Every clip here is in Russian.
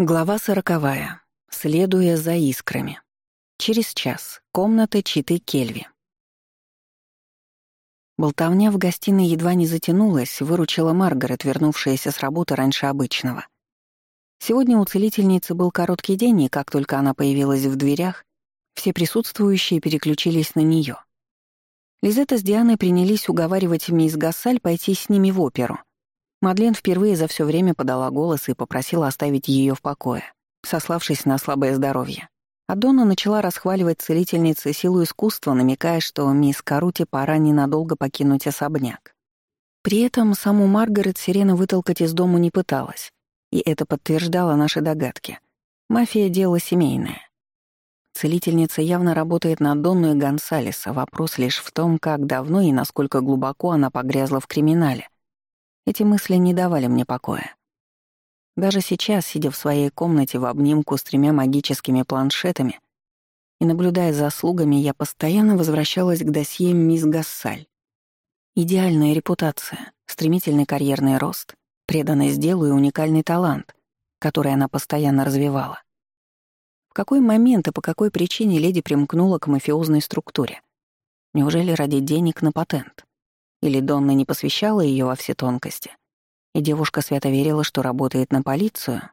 Глава сороковая. Следуя за искрами. Через час. Комната Читы Кельви. Болтовня в гостиной едва не затянулась, выручила Маргарет, вернувшаяся с работы раньше обычного. Сегодня у целительницы был короткий день, и как только она появилась в дверях, все присутствующие переключились на нее. Лизетта с Дианой принялись уговаривать мисс Гассаль пойти с ними в оперу, Мадлен впервые за все время подала голос и попросила оставить ее в покое, сославшись на слабое здоровье. А Донна начала расхваливать целительнице силу искусства, намекая, что мисс Карути пора ненадолго покинуть особняк. При этом саму Маргарет Сирена вытолкать из дому не пыталась, и это подтверждало наши догадки. Мафия — дело семейное. Целительница явно работает на Донну и Гонсалеса, вопрос лишь в том, как давно и насколько глубоко она погрязла в криминале — эти мысли не давали мне покоя. Даже сейчас, сидя в своей комнате в обнимку с тремя магическими планшетами и наблюдая за слугами, я постоянно возвращалась к досье мисс Гассаль. Идеальная репутация, стремительный карьерный рост, преданность делу и уникальный талант, который она постоянно развивала. В какой момент и по какой причине леди примкнула к мафиозной структуре? Неужели ради денег на патент? Или Донна не посвящала ее во все тонкости, и девушка свято верила, что работает на полицию.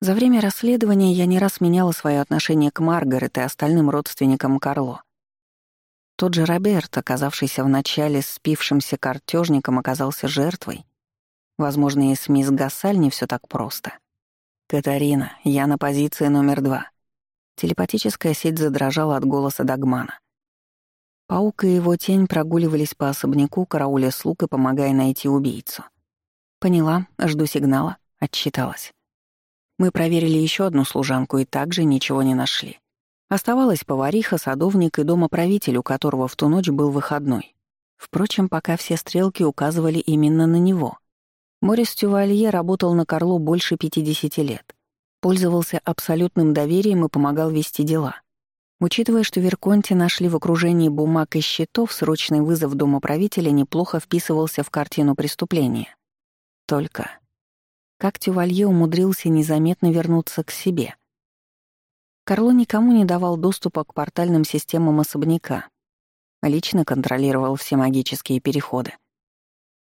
За время расследования я не раз меняла свое отношение к Маргарет и остальным родственникам Карло. Тот же Роберт, оказавшийся вначале спившимся картежником, оказался жертвой. Возможно, и с мисс Гассаль не все так просто. «Катарина, я на позиции номер два». Телепатическая сеть задрожала от голоса Дагмана. Паук и его тень прогуливались по особняку, карауля слуг и помогая найти убийцу. «Поняла, жду сигнала», — отчиталась. Мы проверили еще одну служанку и также ничего не нашли. Оставалась повариха, садовник и домоправитель, у которого в ту ночь был выходной. Впрочем, пока все стрелки указывали именно на него. Морис Тювалье работал на Карло больше 50 лет. Пользовался абсолютным доверием и помогал вести дела. Учитывая, что Верконти нашли в окружении бумаг и счетов, срочный вызов домоправителя неплохо вписывался в картину преступления. Только как Тювалье умудрился незаметно вернуться к себе? Карло никому не давал доступа к портальным системам особняка, лично контролировал все магические переходы.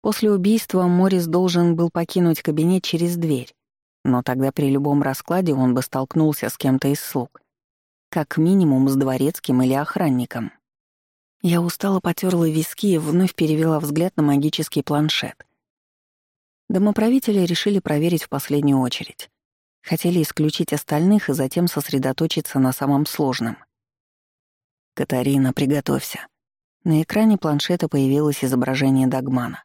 После убийства Морис должен был покинуть кабинет через дверь, но тогда при любом раскладе он бы столкнулся с кем-то из слуг — как минимум с дворецким или охранником. Я устало потерла виски и вновь перевела взгляд на магический планшет. Домоправители решили проверить в последнюю очередь. Хотели исключить остальных и затем сосредоточиться на самом сложном. «Катарина, приготовься». На экране планшета появилось изображение Дагмана.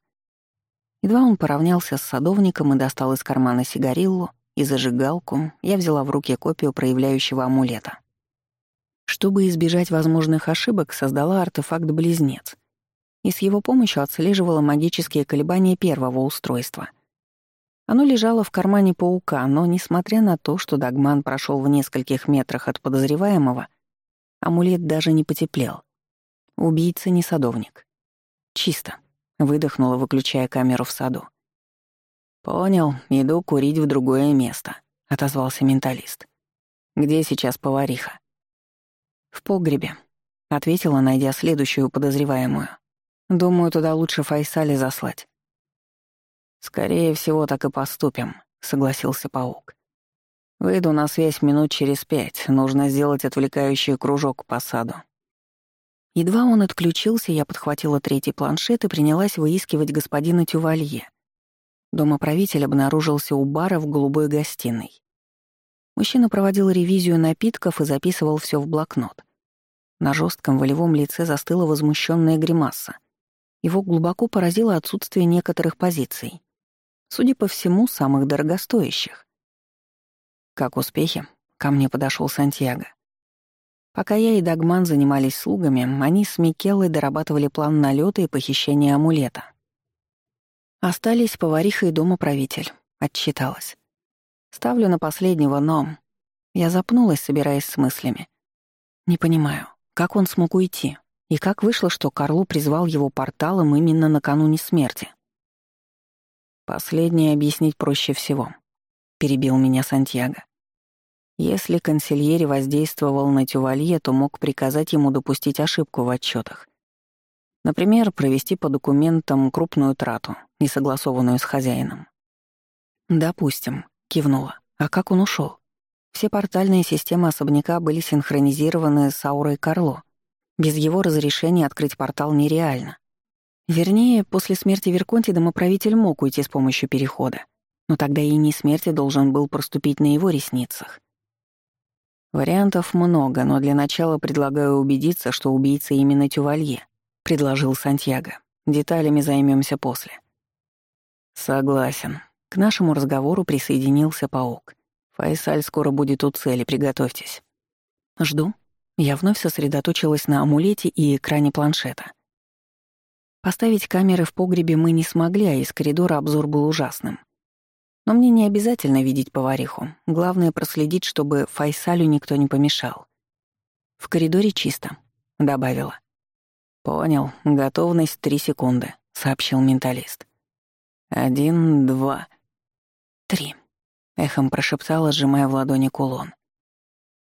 Едва он поравнялся с садовником и достал из кармана сигариллу и зажигалку, я взяла в руки копию проявляющего амулета. Чтобы избежать возможных ошибок, создала артефакт-близнец и с его помощью отслеживала магические колебания первого устройства. Оно лежало в кармане паука, но, несмотря на то, что Дагман прошел в нескольких метрах от подозреваемого, амулет даже не потеплел. Убийца не садовник. «Чисто», — выдохнула, выключая камеру в саду. «Понял, иду курить в другое место», — отозвался менталист. «Где сейчас повариха?» «В погребе», — ответила, найдя следующую подозреваемую. «Думаю, туда лучше Файсали заслать». «Скорее всего, так и поступим», — согласился паук. «Выйду на связь минут через пять. Нужно сделать отвлекающий кружок по саду». Едва он отключился, я подхватила третий планшет и принялась выискивать господина Тювалье. Домоправитель обнаружился у бара в голубой гостиной. Мужчина проводил ревизию напитков и записывал все в блокнот. На жестком волевом лице застыла возмущенная гримаса. Его глубоко поразило отсутствие некоторых позиций. Судя по всему, самых дорогостоящих. Как успехи? Ко мне подошел Сантьяго. Пока я и Дагман занимались слугами, они с Микеллой дорабатывали план налета и похищения амулета. Остались повариха и домоправитель. Отчиталась. Ставлю на последнего, но... Я запнулась, собираясь с мыслями. Не понимаю, как он смог уйти? И как вышло, что Карлу призвал его порталом именно накануне смерти? Последнее объяснить проще всего. — перебил меня Сантьяго. Если консильери воздействовал на Тювалье, то мог приказать ему допустить ошибку в отчетах. Например, провести по документам крупную трату, не согласованную с хозяином. «Допустим», — кивнула. «А как он ушел? Все портальные системы особняка были синхронизированы с аурой Карло. Без его разрешения открыть портал нереально. Вернее, после смерти Верконти домоправитель мог уйти с помощью перехода. Но тогда и не смерти должен был проступить на его ресницах. «Вариантов много, но для начала предлагаю убедиться, что убийца именно Тювалье», — предложил Сантьяго. «Деталями займемся после». «Согласен». К нашему разговору присоединился паук. «Файсаль скоро будет у цели, приготовьтесь». «Жду». Я вновь сосредоточилась на амулете и экране планшета. Поставить камеры в погребе мы не смогли, а из коридора обзор был ужасным. Но мне не обязательно видеть повариху. Главное — проследить, чтобы Файсалю никто не помешал. «В коридоре чисто», — добавила. «Понял. Готовность три секунды», — сообщил менталист. «Один, два, три», — эхом прошептала, сжимая в ладони кулон.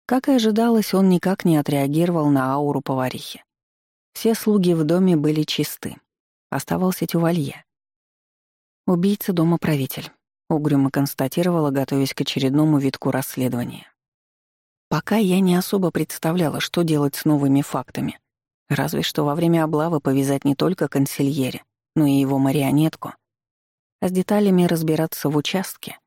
Как и ожидалось, он никак не отреагировал на ауру поварихи. Все слуги в доме были чисты. Оставался Тювалье. Убийца дома правитель угрюмо констатировала, готовясь к очередному витку расследования. Пока я не особо представляла, что делать с новыми фактами. Разве что во время облавы повязать не только консильере, но и его марионетку. А с деталями разбираться в участке.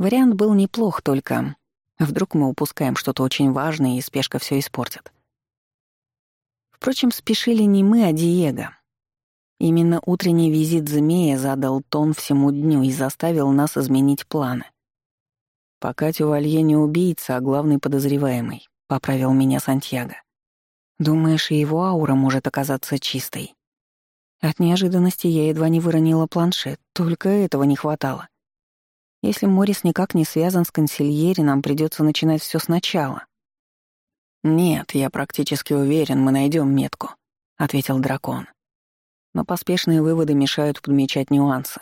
Вариант был неплох, только вдруг мы упускаем что-то очень важное, и спешка все испортит. Впрочем, спешили не мы, а Диего. Именно утренний визит змея задал тон всему дню и заставил нас изменить планы. «Пока Тювалье не убийца, а главный подозреваемый», — поправил меня Сантьяго. «Думаешь, и его аура может оказаться чистой?» От неожиданности я едва не выронила планшет, только этого не хватало. Если Морис никак не связан с консильери, нам придется начинать все сначала. «Нет, я практически уверен, мы найдем метку», — ответил дракон но поспешные выводы мешают подмечать нюансы.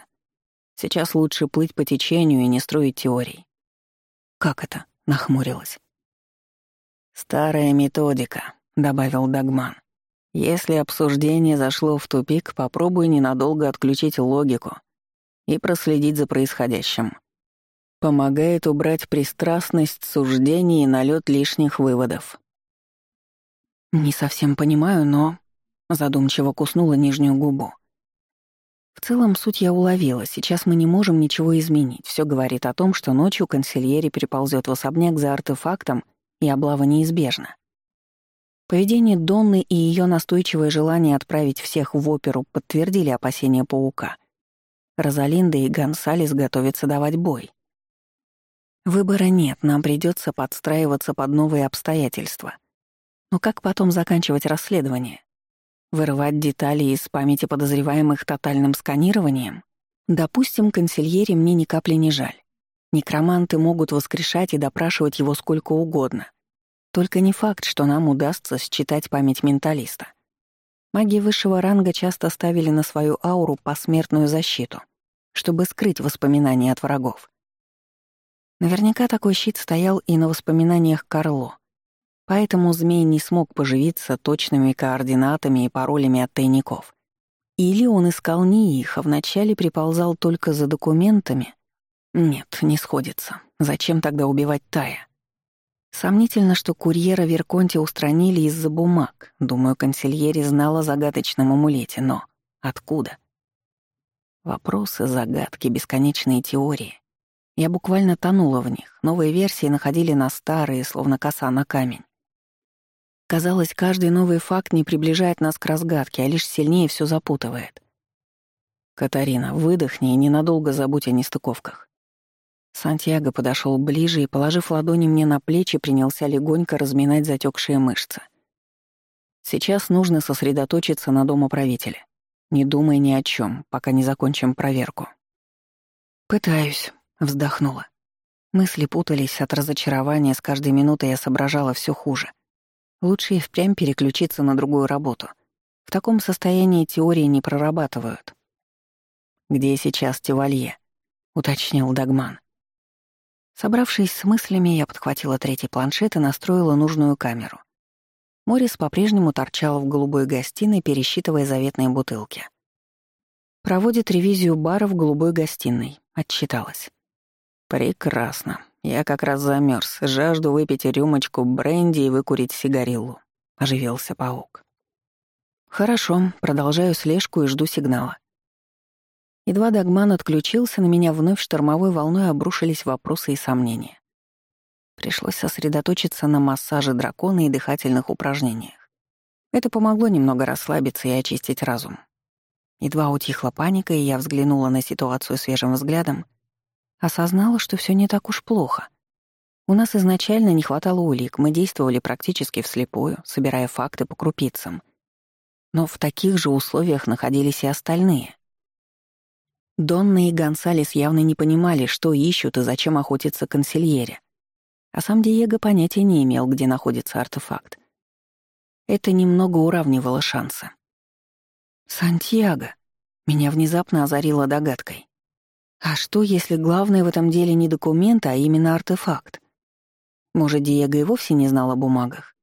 Сейчас лучше плыть по течению и не строить теорий. «Как это?» — нахмурилась. «Старая методика», — добавил Дагман. «Если обсуждение зашло в тупик, попробуй ненадолго отключить логику и проследить за происходящим. Помогает убрать пристрастность суждений и налет лишних выводов». «Не совсем понимаю, но...» Задумчиво куснула нижнюю губу. В целом суть я уловила. Сейчас мы не можем ничего изменить. Все говорит о том, что ночью консильери переползет в особняк за артефактом, и облава неизбежна. Поведение Донны и ее настойчивое желание отправить всех в оперу подтвердили опасения паука. Розалинда и Гонсалес готовятся давать бой. Выбора нет, нам придется подстраиваться под новые обстоятельства. Но как потом заканчивать расследование? Вырывать детали из памяти подозреваемых тотальным сканированием? Допустим, консильере мне ни капли не жаль. Некроманты могут воскрешать и допрашивать его сколько угодно. Только не факт, что нам удастся считать память менталиста. Маги высшего ранга часто ставили на свою ауру посмертную защиту, чтобы скрыть воспоминания от врагов. Наверняка такой щит стоял и на воспоминаниях Карло, Поэтому змей не смог поживиться точными координатами и паролями от тайников. Или он искал не их, а вначале приползал только за документами? Нет, не сходится. Зачем тогда убивать Тая? Сомнительно, что курьера Верконте устранили из-за бумаг. Думаю, консильери знал о загадочном амулете, но откуда? Вопросы, загадки, бесконечные теории. Я буквально тонула в них. Новые версии находили на старые, словно коса на камень. Казалось, каждый новый факт не приближает нас к разгадке, а лишь сильнее все запутывает. «Катарина, выдохни и ненадолго забудь о нестыковках». Сантьяго подошел ближе и, положив ладони мне на плечи, принялся легонько разминать затекшие мышцы. Сейчас нужно сосредоточиться на домоправителе. Не думай ни о чем, пока не закончим проверку. «Пытаюсь», — вздохнула. Мысли путались от разочарования, с каждой минутой я соображала все хуже. Лучше и впрямь переключиться на другую работу. В таком состоянии теории не прорабатывают. «Где сейчас Тивалье?» — уточнил Дагман. Собравшись с мыслями, я подхватила третий планшет и настроила нужную камеру. Морис по-прежнему торчал в голубой гостиной, пересчитывая заветные бутылки. Проводит ревизию бара в голубой гостиной. Отчиталась. «Прекрасно. Я как раз замерз, жажду выпить рюмочку бренди и выкурить сигариллу», — оживился паук. «Хорошо, продолжаю слежку и жду сигнала». Едва Дагман отключился, на меня вновь штормовой волной обрушились вопросы и сомнения. Пришлось сосредоточиться на массаже дракона и дыхательных упражнениях. Это помогло немного расслабиться и очистить разум. Едва утихла паника, и я взглянула на ситуацию свежим взглядом, осознала, что все не так уж плохо. У нас изначально не хватало улик, мы действовали практически вслепую, собирая факты по крупицам. Но в таких же условиях находились и остальные. Донна и Гонсалес явно не понимали, что ищут и зачем охотятся консильере. А сам Диего понятия не имел, где находится артефакт. Это немного уравнивало шансы. «Сантьяго!» Меня внезапно озарило догадкой. А что, если главное в этом деле не документ, а именно артефакт? Может, Диего и вовсе не знал о бумагах?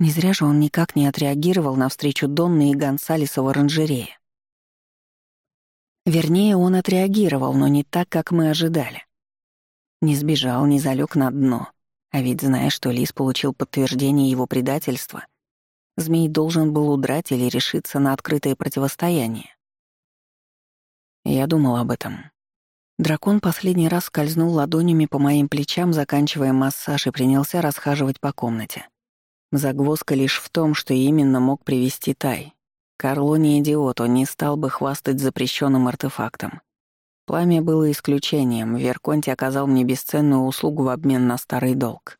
Не зря же он никак не отреагировал на встречу Донны и Гонсалеса в оранжерее. Вернее, он отреагировал, но не так, как мы ожидали. Не сбежал, не залег на дно. А ведь, зная, что Лис получил подтверждение его предательства, змей должен был удрать или решиться на открытое противостояние. Я думал об этом. Дракон последний раз скользнул ладонями по моим плечам, заканчивая массаж, и принялся расхаживать по комнате. Загвоздка лишь в том, что именно мог привести Тай. Карло не идиот, он не стал бы хвастать запрещенным артефактом. Пламя было исключением, Верконти оказал мне бесценную услугу в обмен на старый долг.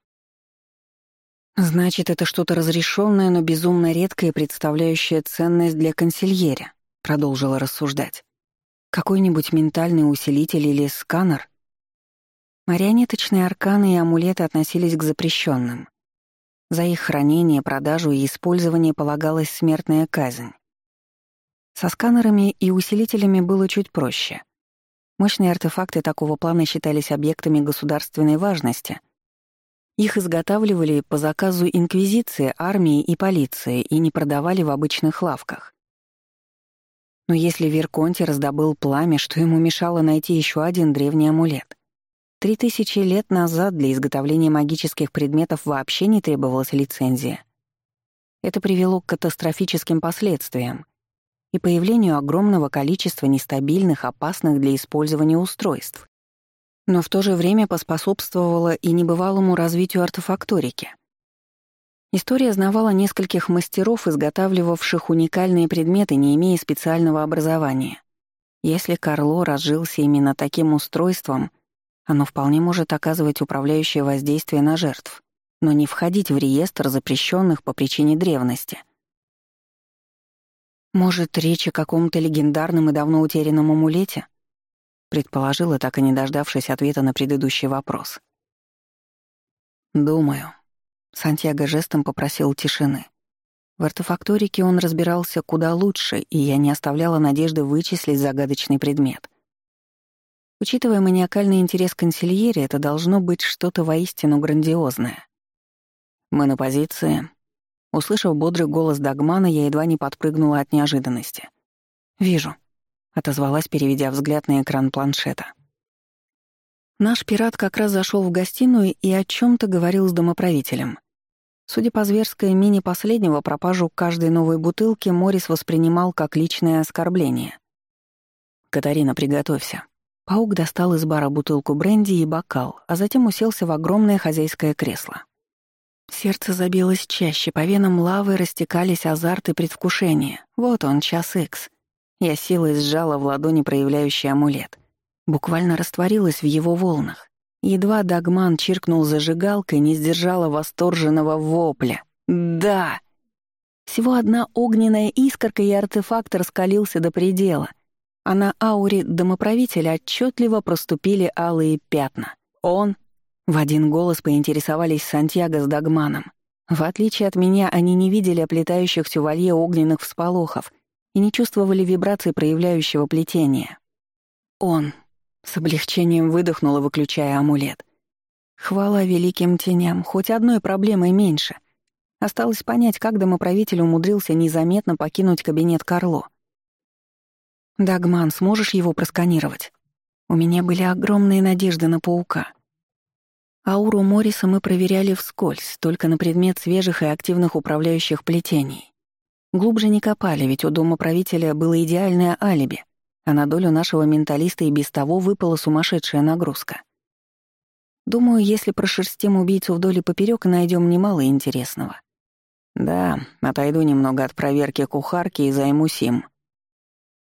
«Значит, это что-то разрешенное, но безумно редкое, представляющее ценность для консильеря», — продолжила рассуждать. Какой-нибудь ментальный усилитель или сканер? Марионеточные арканы и амулеты относились к запрещенным. За их хранение, продажу и использование полагалась смертная казнь. Со сканерами и усилителями было чуть проще. Мощные артефакты такого плана считались объектами государственной важности. Их изготавливали по заказу Инквизиции, армии и полиции и не продавали в обычных лавках. Но если Верконти раздобыл пламя, что ему мешало найти еще один древний амулет? Три тысячи лет назад для изготовления магических предметов вообще не требовалась лицензия. Это привело к катастрофическим последствиям и появлению огромного количества нестабильных, опасных для использования устройств. Но в то же время поспособствовало и небывалому развитию артефакторики. История знавала нескольких мастеров, изготавливавших уникальные предметы, не имея специального образования. Если Карло разжился именно таким устройством, оно вполне может оказывать управляющее воздействие на жертв, но не входить в реестр запрещенных по причине древности. «Может, речь о каком-то легендарном и давно утерянном амулете?» предположила, так и не дождавшись ответа на предыдущий вопрос. «Думаю», Сантьяго жестом попросил тишины. В артефакторике он разбирался куда лучше, и я не оставляла надежды вычислить загадочный предмет. Учитывая маниакальный интерес консильери, это должно быть что-то воистину грандиозное. «Мы на позиции». Услышав бодрый голос Дагмана, я едва не подпрыгнула от неожиданности. «Вижу», — отозвалась, переведя взгляд на экран планшета. Наш пират как раз зашел в гостиную и о чем то говорил с домоправителем. Судя по зверской мини последнего, пропажу каждой новой бутылки Морис воспринимал как личное оскорбление. «Катарина, приготовься». Паук достал из бара бутылку бренди и бокал, а затем уселся в огромное хозяйское кресло. Сердце забилось чаще, по венам лавы растекались азарт и предвкушение. Вот он, час икс. Я силой сжала в ладони проявляющий амулет — буквально растворилась в его волнах. Едва Дагман чиркнул зажигалкой, не сдержала восторженного вопля. «Да!» Всего одна огненная искорка, и артефакт раскалился до предела, а на ауре домоправителя отчетливо проступили алые пятна. Он... В один голос поинтересовались Сантьяго с Дагманом. В отличие от меня, они не видели оплетающихся волье огненных всполохов и не чувствовали вибраций проявляющего плетения. Он, с облегчением выдохнула, выключая амулет. Хвала великим теням, хоть одной проблемой меньше. Осталось понять, как домоправитель умудрился незаметно покинуть кабинет Карло. «Дагман, сможешь его просканировать?» У меня были огромные надежды на паука. Ауру Морриса мы проверяли вскользь, только на предмет свежих и активных управляющих плетений. Глубже не копали, ведь у дома правителя было идеальное алиби, а на долю нашего менталиста и без того выпала сумасшедшая нагрузка. Думаю, если прошерстим убийцу вдоль и поперёк, найдем немало интересного. Да, отойду немного от проверки кухарки и займусь им.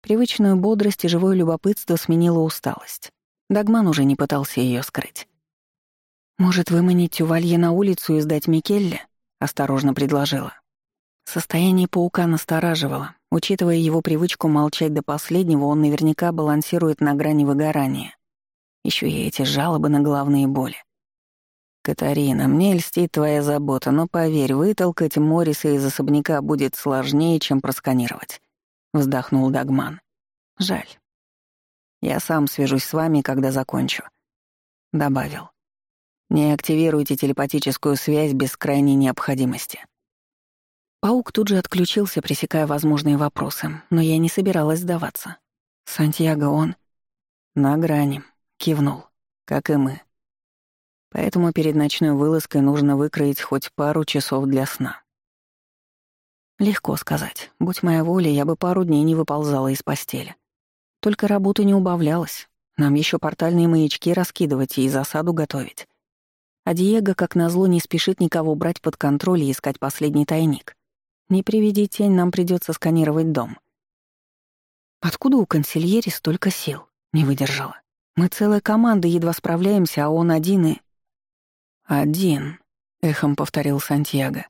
Привычную бодрость и живое любопытство сменила усталость. Дагман уже не пытался ее скрыть. «Может, выманить Тювалье на улицу и сдать Микелле?» — осторожно предложила. Состояние паука настораживало. Учитывая его привычку молчать до последнего, он наверняка балансирует на грани выгорания. Еще и эти жалобы на головные боли. «Катарина, мне льстит твоя забота, но поверь, вытолкать Морриса из особняка будет сложнее, чем просканировать», — вздохнул Дагман. «Жаль. Я сам свяжусь с вами, когда закончу», — добавил. «Не активируйте телепатическую связь без крайней необходимости». Паук тут же отключился, пресекая возможные вопросы, но я не собиралась сдаваться. Сантьяго он... На грани, Кивнул. Как и мы. Поэтому перед ночной вылазкой нужно выкроить хоть пару часов для сна. Легко сказать. Будь моя воля, я бы пару дней не выползала из постели. Только работа не убавлялась. Нам еще портальные маячки раскидывать и засаду готовить. А Диего, как назло, не спешит никого брать под контроль и искать последний тайник. Не приведи тень, нам придется сканировать дом. Откуда у консильери столько сил? Не выдержала. Мы целая команда едва справляемся, а он один и... «Один», — эхом повторил Сантьяго.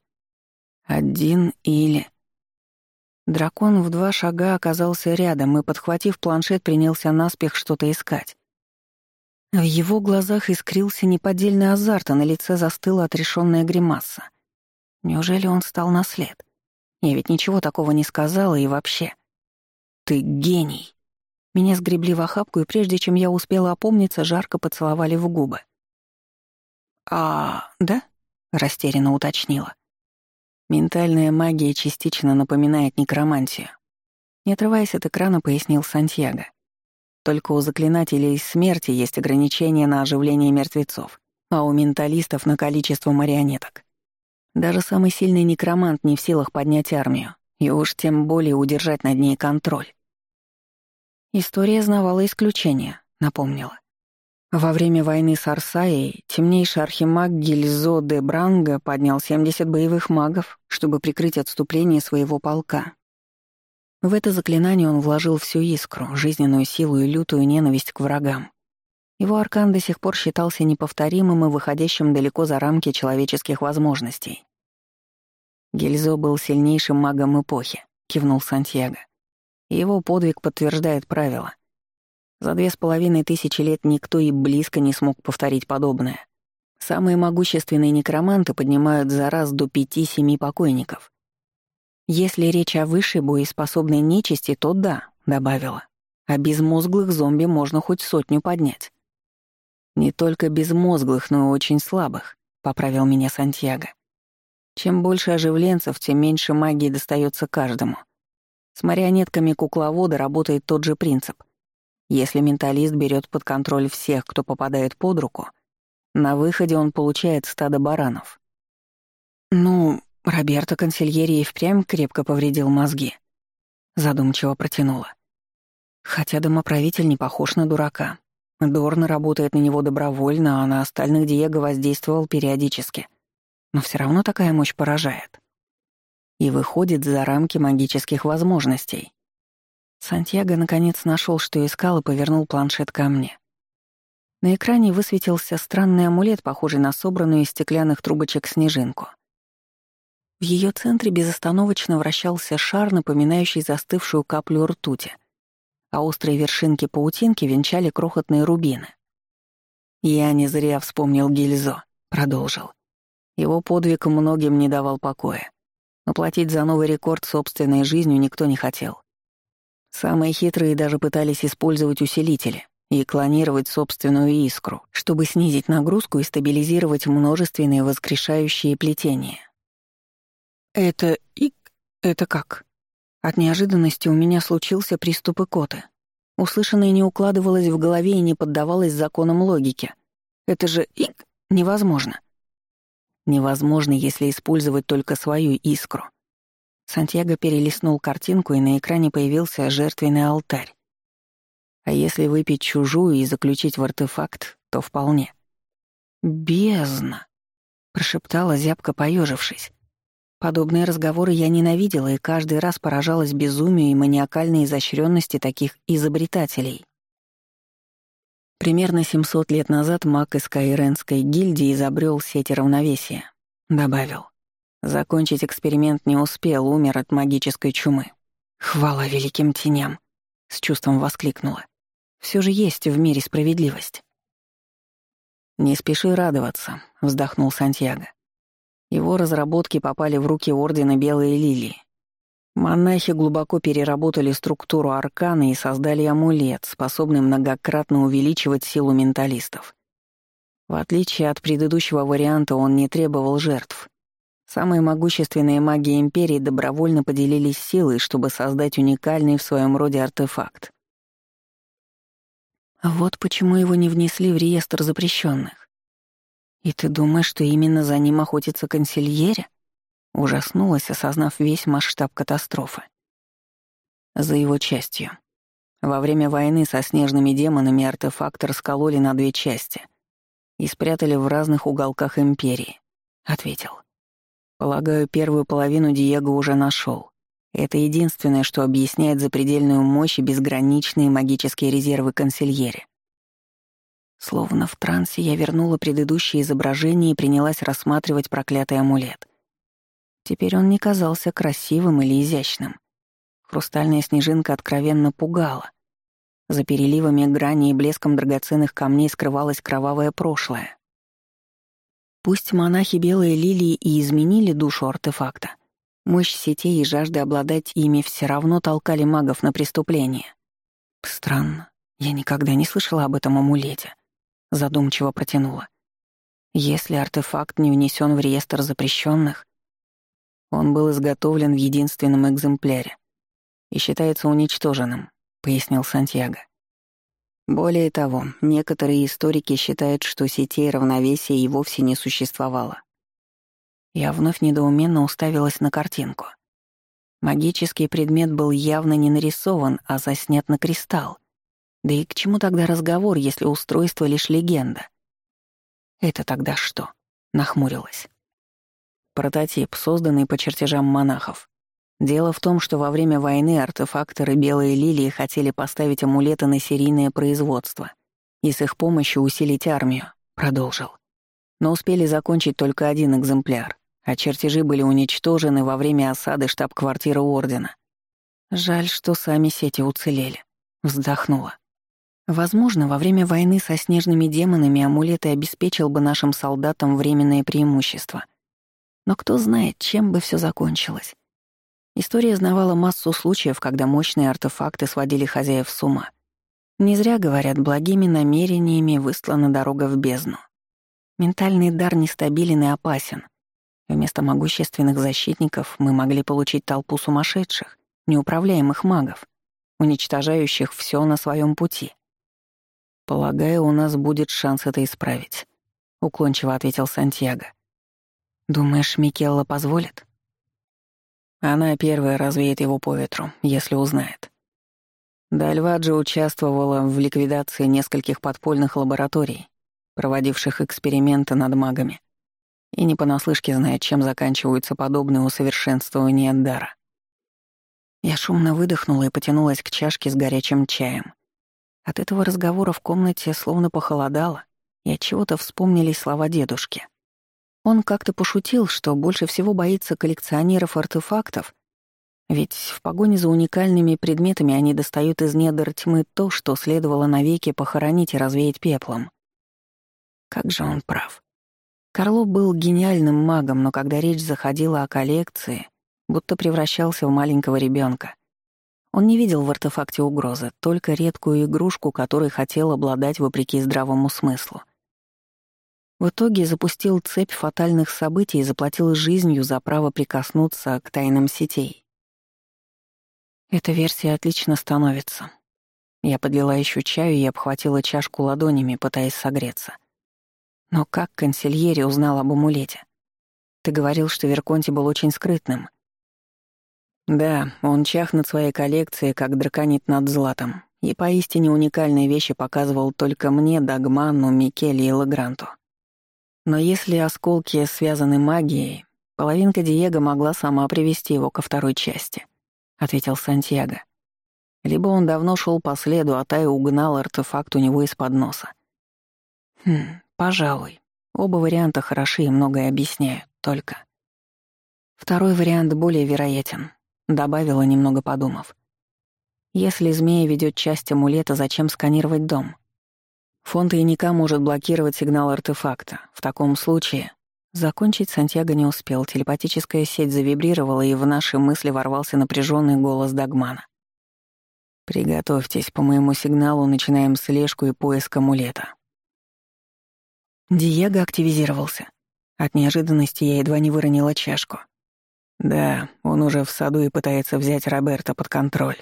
«Один или...» Дракон в два шага оказался рядом и, подхватив планшет, принялся наспех что-то искать. В его глазах искрился неподдельный азарт, а на лице застыла отрешенная гримаса. Неужели он стал на след? Я ведь ничего такого не сказала и вообще... «Ты гений!» Меня сгребли в охапку, и прежде чем я успела опомниться, жарко поцеловали в губы. «А, да?» — растерянно уточнила. Ментальная магия частично напоминает некромантию. Не отрываясь от экрана, пояснил Сантьяго. Только у заклинателей смерти есть ограничения на оживление мертвецов, а у менталистов — на количество марионеток. Даже самый сильный некромант не в силах поднять армию, и уж тем более удержать над ней контроль. История знавала исключения, напомнила. Во время войны с Арсаей темнейший архимаг Гильзо де Бранго поднял 70 боевых магов, чтобы прикрыть отступление своего полка. В это заклинание он вложил всю искру, жизненную силу и лютую ненависть к врагам. Его аркан до сих пор считался неповторимым и выходящим далеко за рамки человеческих возможностей. Гильзо был сильнейшим магом эпохи, кивнул Сантьяго. Его подвиг подтверждает правило. За две с половиной тысячи лет никто и близко не смог повторить подобное. Самые могущественные некроманты поднимают за раз до пяти-семи покойников. Если речь о высшей боеспособной нечисти, то да, добавила. А безмозглых зомби можно хоть сотню поднять. Не только безмозглых, но и очень слабых, поправил меня Сантьяго. Чем больше оживленцев, тем меньше магии достается каждому. С марионетками кукловода работает тот же принцип. Если менталист берет под контроль всех, кто попадает под руку, на выходе он получает стадо баранов. «Ну, Роберто Консильери впрямь крепко повредил мозги», — задумчиво протянула. Хотя домоправитель не похож на дурака. Дорна работает на него добровольно, а на остальных Диего воздействовал периодически. Но все равно такая мощь поражает и выходит за рамки магических возможностей. Сантьяго наконец нашел, что искал, и повернул планшет ко мне. На экране высветился странный амулет, похожий на собранную из стеклянных трубочек снежинку. В ее центре безостановочно вращался шар, напоминающий застывшую каплю ртути, а острые вершинки паутинки венчали крохотные рубины. «Я не зря вспомнил Гильзо», — продолжил. Его подвиг многим не давал покоя но платить за новый рекорд собственной жизнью никто не хотел. Самые хитрые даже пытались использовать усилители, и клонировать собственную искру, чтобы снизить нагрузку и стабилизировать множественные воскрешающие плетения. Это и... это как? От неожиданности у меня случился приступ икоты. Услышанное не укладывалось в голове и не поддавалось законам логики. Это же ик невозможно. Невозможно, если использовать только свою искру. Сантьяго перелистнул картинку, и на экране появился жертвенный алтарь. А если выпить чужую и заключить в артефакт, то вполне. «Бездна!» — прошептала зябко, поежившись. Подобные разговоры я ненавидела и каждый раз поражалась безумию и маниакальной изощренности таких изобретателей. Примерно 700 лет назад маг из Кайренской гильдии изобрел сеть равновесия. Добавил. Закончить эксперимент не успел, умер от магической чумы. «Хвала великим теням!» — с чувством воскликнула. Все же есть в мире справедливость. «Не спеши радоваться», — вздохнул Сантьяго. Его разработки попали в руки Ордена Белой Лилии. Монахи глубоко переработали структуру аркана и создали амулет, способный многократно увеличивать силу менталистов. В отличие от предыдущего варианта, он не требовал жертв. Самые могущественные маги Империи добровольно поделились силой, чтобы создать уникальный в своем роде артефакт. Вот почему его не внесли в реестр запрещенных. «И ты думаешь, что именно за ним охотится консильере?» Ужаснулась, осознав весь масштаб катастрофы. За его частью. Во время войны со снежными демонами артефакт раскололи на две части и спрятали в разных уголках Империи, — ответил. Полагаю, первую половину Диего уже нашел. Это единственное, что объясняет запредельную мощь и безграничные магические резервы консильери. Словно в трансе я вернула предыдущее изображение и принялась рассматривать проклятый амулет. Теперь он не казался красивым или изящным. Хрустальная снежинка откровенно пугала. За переливами грани и блеском драгоценных камней скрывалось кровавое прошлое. Пусть монахи Белые Лилии и изменили душу артефакта, мощь сетей и жажда обладать ими все равно толкали магов на преступление. Странно, я никогда не слышала об этом амулете задумчиво протянула. Если артефакт не внесен в реестр запрещенных, он был изготовлен в единственном экземпляре и считается уничтоженным, пояснил Сантьяго. Более того, некоторые историки считают, что сетей равновесия и вовсе не существовало. Я вновь недоуменно уставилась на картинку. Магический предмет был явно не нарисован, а заснят на кристалл. Да и к чему тогда разговор, если устройство лишь легенда? Это тогда что? Нахмурилась. Прототип, созданный по чертежам монахов. Дело в том, что во время войны артефакторы Белые Лилии хотели поставить амулеты на серийное производство и с их помощью усилить армию, продолжил. Но успели закончить только один экземпляр, а чертежи были уничтожены во время осады штаб-квартиры Ордена. Жаль, что сами сети уцелели. Вздохнула. Возможно, во время войны со снежными демонами амулет и обеспечил бы нашим солдатам временное преимущество. Но кто знает, чем бы все закончилось. История знавала массу случаев, когда мощные артефакты сводили хозяев с ума. Не зря, говорят, благими намерениями выслана дорога в бездну. Ментальный дар нестабилен и опасен. Вместо могущественных защитников мы могли получить толпу сумасшедших, неуправляемых магов, уничтожающих все на своем пути. «Полагаю, у нас будет шанс это исправить», — уклончиво ответил Сантьяго. «Думаешь, Микелла позволит?» Она первая развеет его по ветру, если узнает. Дальваджи участвовала в ликвидации нескольких подпольных лабораторий, проводивших эксперименты над магами, и не понаслышке знает, чем заканчиваются подобные усовершенствования дара. Я шумно выдохнула и потянулась к чашке с горячим чаем. От этого разговора в комнате словно похолодало, и от чего-то вспомнились слова дедушки. Он как-то пошутил, что больше всего боится коллекционеров-артефактов, ведь в погоне за уникальными предметами они достают из недр тьмы то, что следовало навеки похоронить и развеять пеплом. Как же он прав. Карло был гениальным магом, но когда речь заходила о коллекции, будто превращался в маленького ребенка. Он не видел в артефакте угрозы, только редкую игрушку, которой хотел обладать вопреки здравому смыслу. В итоге запустил цепь фатальных событий и заплатил жизнью за право прикоснуться к тайнам сетей. Эта версия отлично становится. Я подлила еще чаю и обхватила чашку ладонями, пытаясь согреться. Но как консильери узнал об амулете? Ты говорил, что Верконти был очень скрытным. Да, он чах над своей коллекцией, как драконит над златом, и поистине уникальные вещи показывал только мне, Дагману, Микеле и Лагранту. Но если осколки связаны магией, половинка Диего могла сама привести его ко второй части, — ответил Сантьяго. Либо он давно шел по следу, а Тай угнал артефакт у него из-под носа. Хм, пожалуй. Оба варианта хороши и многое объясняют, только... Второй вариант более вероятен, добавила, немного подумав. Если змея ведет часть амулета, зачем сканировать дом? Фонд тайника может блокировать сигнал артефакта. В таком случае... Закончить Сантьяго не успел, телепатическая сеть завибрировала, и в наши мысли ворвался напряженный голос Дагмана. «Приготовьтесь, по моему сигналу начинаем слежку и поиск амулета». Диего активизировался. От неожиданности я едва не выронила чашку. Да, он уже в саду и пытается взять Роберта под контроль.